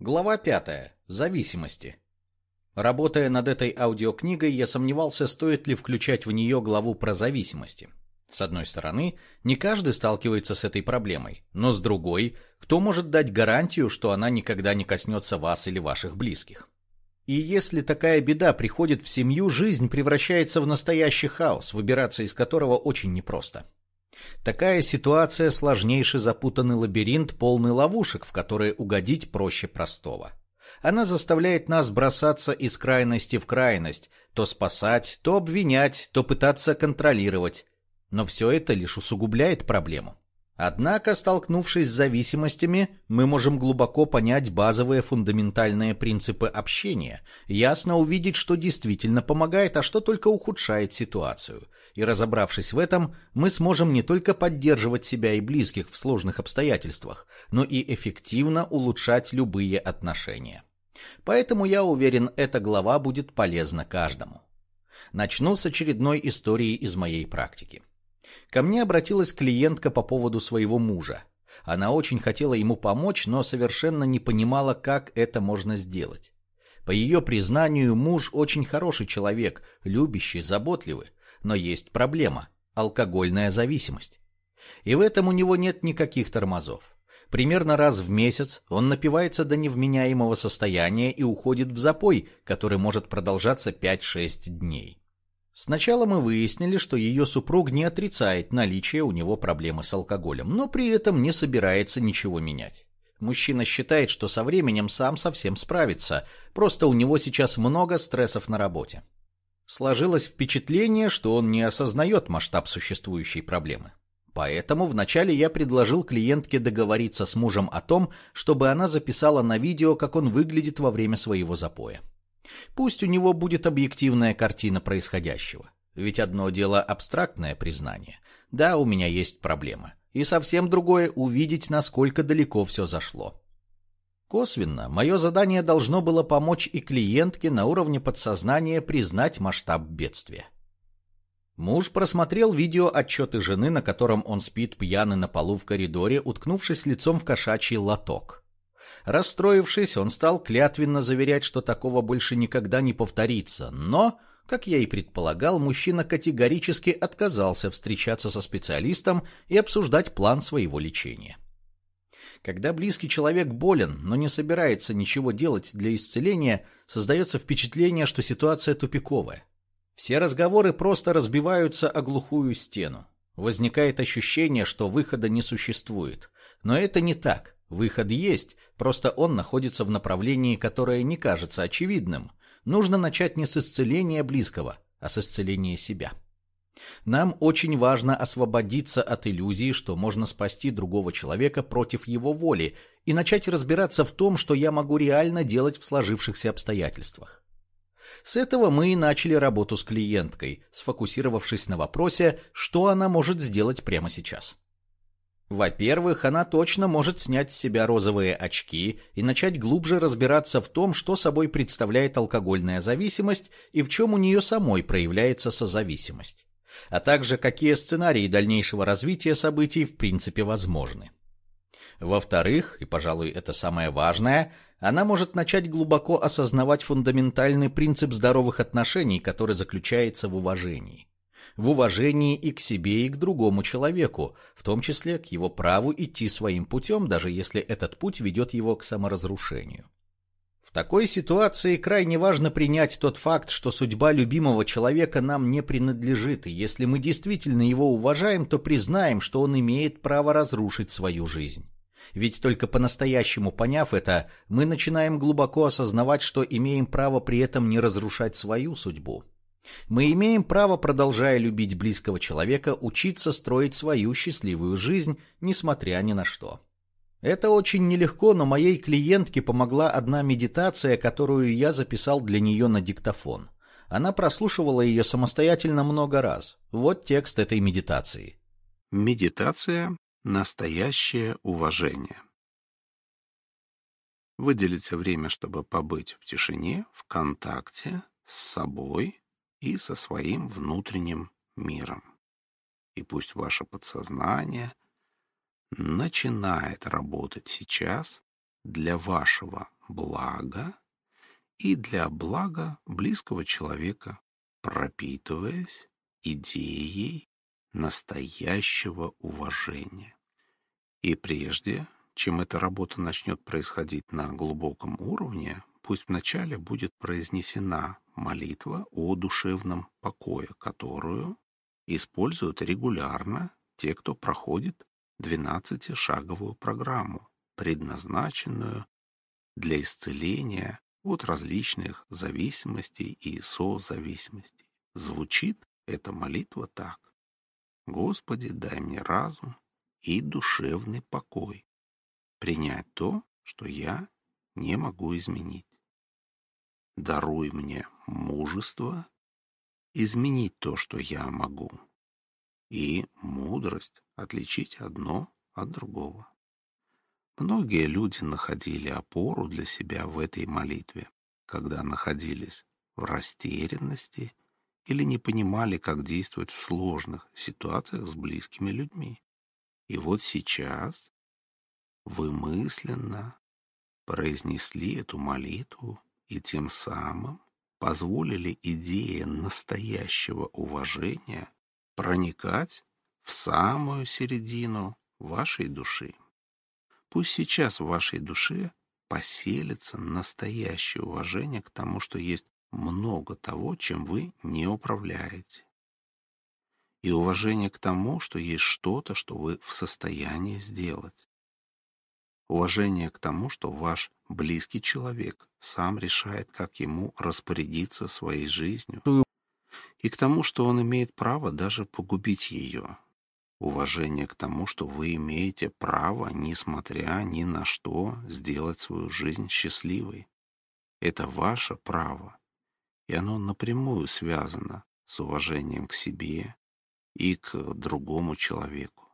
Глава 5. Зависимости. Работая над этой аудиокнигой, я сомневался, стоит ли включать в нее главу про зависимости. С одной стороны, не каждый сталкивается с этой проблемой, но с другой, кто может дать гарантию, что она никогда не коснется вас или ваших близких? И если такая беда приходит в семью, жизнь превращается в настоящий хаос, выбираться из которого очень непросто. Такая ситуация – сложнейший запутанный лабиринт, полный ловушек, в которые угодить проще простого. Она заставляет нас бросаться из крайности в крайность, то спасать, то обвинять, то пытаться контролировать. Но все это лишь усугубляет проблему. Однако, столкнувшись с зависимостями, мы можем глубоко понять базовые фундаментальные принципы общения, ясно увидеть, что действительно помогает, а что только ухудшает ситуацию. И разобравшись в этом, мы сможем не только поддерживать себя и близких в сложных обстоятельствах, но и эффективно улучшать любые отношения. Поэтому я уверен, эта глава будет полезна каждому. Начну с очередной истории из моей практики. Ко мне обратилась клиентка по поводу своего мужа. Она очень хотела ему помочь, но совершенно не понимала, как это можно сделать. По ее признанию, муж очень хороший человек, любящий, заботливый, но есть проблема – алкогольная зависимость. И в этом у него нет никаких тормозов. Примерно раз в месяц он напивается до невменяемого состояния и уходит в запой, который может продолжаться 5-6 дней. Сначала мы выяснили, что ее супруг не отрицает наличие у него проблемы с алкоголем, но при этом не собирается ничего менять. Мужчина считает, что со временем сам совсем справится, просто у него сейчас много стрессов на работе. Сложилось впечатление, что он не осознает масштаб существующей проблемы. Поэтому вначале я предложил клиентке договориться с мужем о том, чтобы она записала на видео, как он выглядит во время своего запоя. Пусть у него будет объективная картина происходящего. Ведь одно дело абстрактное признание. Да, у меня есть проблема. И совсем другое увидеть, насколько далеко все зашло. Косвенно, мое задание должно было помочь и клиентке на уровне подсознания признать масштаб бедствия. Муж просмотрел видео отчеты жены, на котором он спит пьяный на полу в коридоре, уткнувшись лицом в кошачий лоток. Расстроившись, он стал клятвенно заверять, что такого больше никогда не повторится, но, как я и предполагал, мужчина категорически отказался встречаться со специалистом и обсуждать план своего лечения. Когда близкий человек болен, но не собирается ничего делать для исцеления, создается впечатление, что ситуация тупиковая. Все разговоры просто разбиваются о глухую стену. Возникает ощущение, что выхода не существует. Но это не так. Выход есть, просто он находится в направлении, которое не кажется очевидным. Нужно начать не с исцеления близкого, а с исцеления себя. Нам очень важно освободиться от иллюзии, что можно спасти другого человека против его воли и начать разбираться в том, что я могу реально делать в сложившихся обстоятельствах. С этого мы и начали работу с клиенткой, сфокусировавшись на вопросе, что она может сделать прямо сейчас. Во-первых, она точно может снять с себя розовые очки и начать глубже разбираться в том, что собой представляет алкогольная зависимость и в чем у нее самой проявляется созависимость, а также какие сценарии дальнейшего развития событий в принципе возможны. Во-вторых, и, пожалуй, это самое важное, она может начать глубоко осознавать фундаментальный принцип здоровых отношений, который заключается в уважении в уважении и к себе, и к другому человеку, в том числе к его праву идти своим путем, даже если этот путь ведет его к саморазрушению. В такой ситуации крайне важно принять тот факт, что судьба любимого человека нам не принадлежит, и если мы действительно его уважаем, то признаем, что он имеет право разрушить свою жизнь. Ведь только по-настоящему поняв это, мы начинаем глубоко осознавать, что имеем право при этом не разрушать свою судьбу. Мы имеем право, продолжая любить близкого человека, учиться строить свою счастливую жизнь, несмотря ни на что. Это очень нелегко, но моей клиентке помогла одна медитация, которую я записал для нее на диктофон. Она прослушивала ее самостоятельно много раз. Вот текст этой медитации. Медитация «Настоящее уважение». Выделите время, чтобы побыть в тишине, в контакте с собой и со своим внутренним миром. И пусть ваше подсознание начинает работать сейчас для вашего блага и для блага близкого человека, пропитываясь идеей настоящего уважения. И прежде, чем эта работа начнет происходить на глубоком уровне, пусть вначале будет произнесена молитва о душевном покое, которую используют регулярно те, кто проходит 12-шаговую программу, предназначенную для исцеления от различных зависимостей и созависимостей. Звучит эта молитва так. «Господи, дай мне разум и душевный покой, принять то, что я не могу изменить. Даруй мне мужество изменить то, что я могу, и мудрость отличить одно от другого. Многие люди находили опору для себя в этой молитве, когда находились в растерянности или не понимали, как действовать в сложных ситуациях с близкими людьми. И вот сейчас вы мысленно произнесли эту молитву и тем самым позволили идее настоящего уважения проникать в самую середину вашей души. Пусть сейчас в вашей душе поселится настоящее уважение к тому, что есть много того, чем вы не управляете и уважение к тому, что есть что-то, что вы в состоянии сделать. Уважение к тому, что ваш близкий человек сам решает, как ему распорядиться своей жизнью, и к тому, что он имеет право даже погубить ее. Уважение к тому, что вы имеете право, несмотря ни на что, сделать свою жизнь счастливой. Это ваше право, и оно напрямую связано с уважением к себе, и к другому человеку.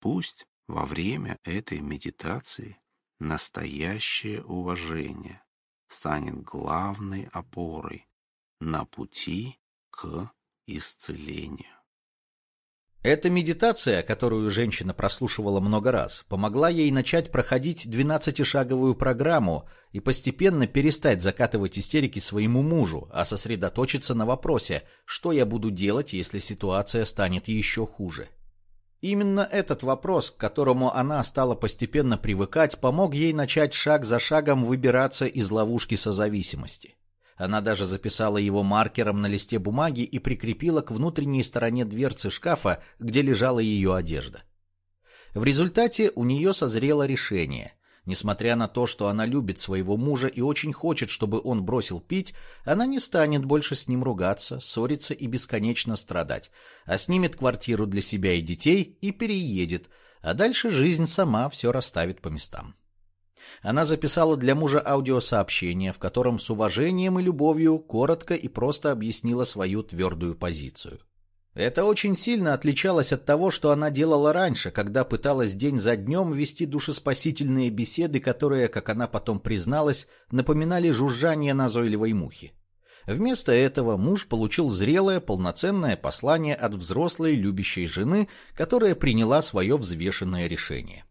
Пусть во время этой медитации настоящее уважение станет главной опорой на пути к исцелению. Эта медитация, которую женщина прослушивала много раз, помогла ей начать проходить 12-шаговую программу и постепенно перестать закатывать истерики своему мужу, а сосредоточиться на вопросе, что я буду делать, если ситуация станет еще хуже. Именно этот вопрос, к которому она стала постепенно привыкать, помог ей начать шаг за шагом выбираться из ловушки созависимости. Она даже записала его маркером на листе бумаги и прикрепила к внутренней стороне дверцы шкафа, где лежала ее одежда. В результате у нее созрело решение. Несмотря на то, что она любит своего мужа и очень хочет, чтобы он бросил пить, она не станет больше с ним ругаться, ссориться и бесконечно страдать, а снимет квартиру для себя и детей и переедет, а дальше жизнь сама все расставит по местам. Она записала для мужа аудиосообщение, в котором с уважением и любовью коротко и просто объяснила свою твердую позицию. Это очень сильно отличалось от того, что она делала раньше, когда пыталась день за днем вести душеспасительные беседы, которые, как она потом призналась, напоминали жужжание назойливой мухи. Вместо этого муж получил зрелое, полноценное послание от взрослой любящей жены, которая приняла свое взвешенное решение.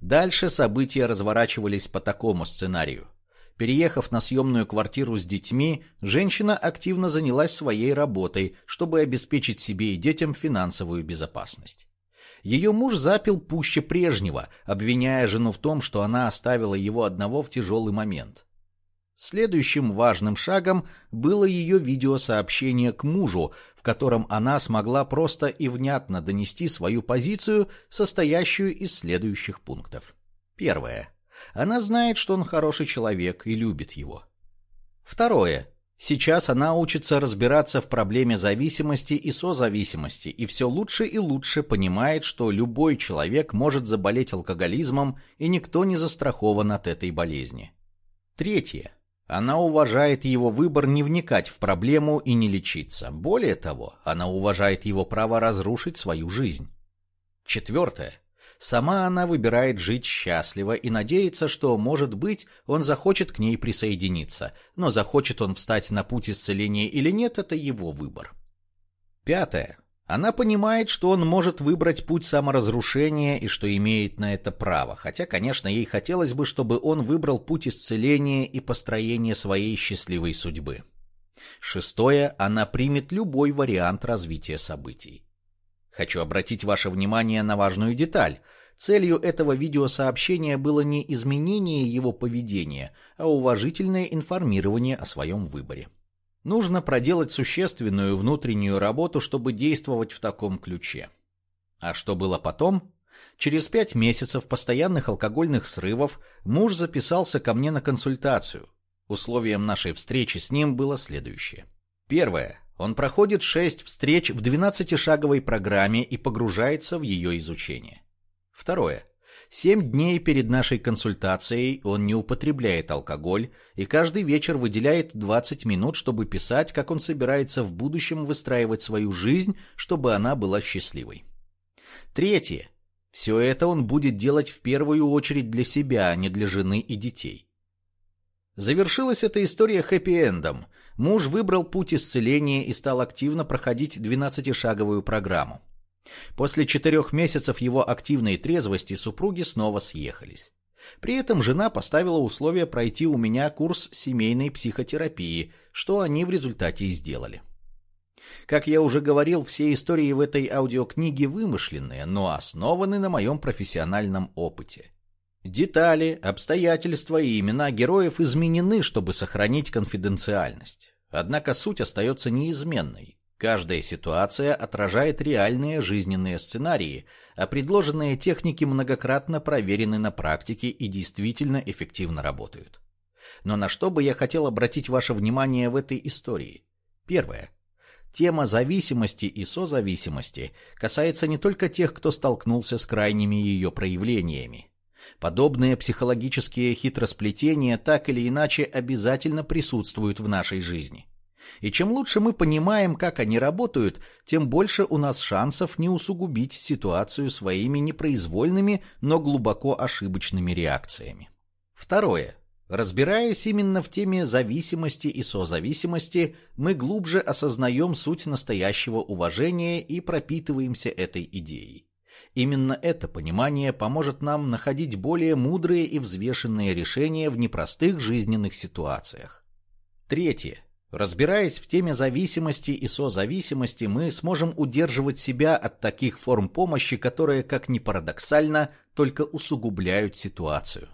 Дальше события разворачивались по такому сценарию. Переехав на съемную квартиру с детьми, женщина активно занялась своей работой, чтобы обеспечить себе и детям финансовую безопасность. Ее муж запил пуще прежнего, обвиняя жену в том, что она оставила его одного в тяжелый момент. Следующим важным шагом было ее видеосообщение к мужу, в котором она смогла просто и внятно донести свою позицию, состоящую из следующих пунктов. Первое. Она знает, что он хороший человек и любит его. Второе. Сейчас она учится разбираться в проблеме зависимости и созависимости и все лучше и лучше понимает, что любой человек может заболеть алкоголизмом и никто не застрахован от этой болезни. Третье. Она уважает его выбор не вникать в проблему и не лечиться. Более того, она уважает его право разрушить свою жизнь. Четвертое. Сама она выбирает жить счастливо и надеется, что, может быть, он захочет к ней присоединиться, но захочет он встать на путь исцеления или нет, это его выбор. Пятое. Она понимает, что он может выбрать путь саморазрушения и что имеет на это право, хотя, конечно, ей хотелось бы, чтобы он выбрал путь исцеления и построения своей счастливой судьбы. Шестое, она примет любой вариант развития событий. Хочу обратить ваше внимание на важную деталь. Целью этого видеосообщения было не изменение его поведения, а уважительное информирование о своем выборе. Нужно проделать существенную внутреннюю работу, чтобы действовать в таком ключе. А что было потом? Через пять месяцев постоянных алкогольных срывов муж записался ко мне на консультацию. Условием нашей встречи с ним было следующее. Первое. Он проходит шесть встреч в 12-шаговой программе и погружается в ее изучение. Второе. Семь дней перед нашей консультацией он не употребляет алкоголь и каждый вечер выделяет 20 минут, чтобы писать, как он собирается в будущем выстраивать свою жизнь, чтобы она была счастливой. Третье. Все это он будет делать в первую очередь для себя, а не для жены и детей. Завершилась эта история хэппи-эндом. Муж выбрал путь исцеления и стал активно проходить 12-шаговую программу. После четырех месяцев его активной трезвости супруги снова съехались. При этом жена поставила условие пройти у меня курс семейной психотерапии, что они в результате и сделали. Как я уже говорил, все истории в этой аудиокниге вымышленные, но основаны на моем профессиональном опыте. Детали, обстоятельства и имена героев изменены, чтобы сохранить конфиденциальность. Однако суть остается неизменной. Каждая ситуация отражает реальные жизненные сценарии, а предложенные техники многократно проверены на практике и действительно эффективно работают. Но на что бы я хотел обратить ваше внимание в этой истории? Первое. Тема зависимости и созависимости касается не только тех, кто столкнулся с крайними ее проявлениями. Подобные психологические хитросплетения так или иначе обязательно присутствуют в нашей жизни. И чем лучше мы понимаем, как они работают, тем больше у нас шансов не усугубить ситуацию своими непроизвольными, но глубоко ошибочными реакциями. Второе. Разбираясь именно в теме зависимости и созависимости, мы глубже осознаем суть настоящего уважения и пропитываемся этой идеей. Именно это понимание поможет нам находить более мудрые и взвешенные решения в непростых жизненных ситуациях. Третье. Разбираясь в теме зависимости и созависимости, мы сможем удерживать себя от таких форм помощи, которые, как ни парадоксально, только усугубляют ситуацию.